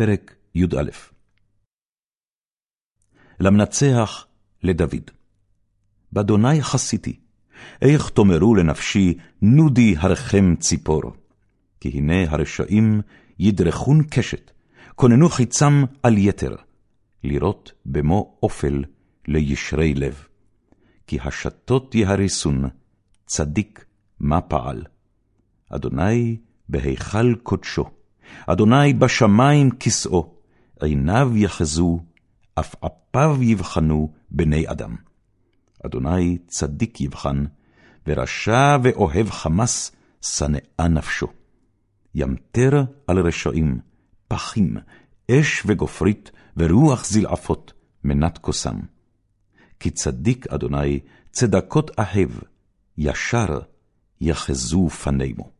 פרק י"א למנצח לדוד באדוני חסיתי, איך תאמרו לנפשי, נודי הרכם ציפור. כי הנה הרשעים ידרכון קשת, כוננו חיצם על יתר, לראות במו אופל לישרי לב. כי השתות יהרסון, צדיק מה פעל. אדוני בהיכל קודשו, אדוני בשמים כסאו, עיניו יחזו, עפעפיו יבחנו בני אדם. אדוני צדיק יבחן, ורשע ואוהב חמס, שנאה נפשו. ימטר על רשעים, פחים, אש וגופרית, ורוח זלעפות, מנת כוסם. כי צדיק אדוני, צדקות אהב, ישר יחזו פנימו.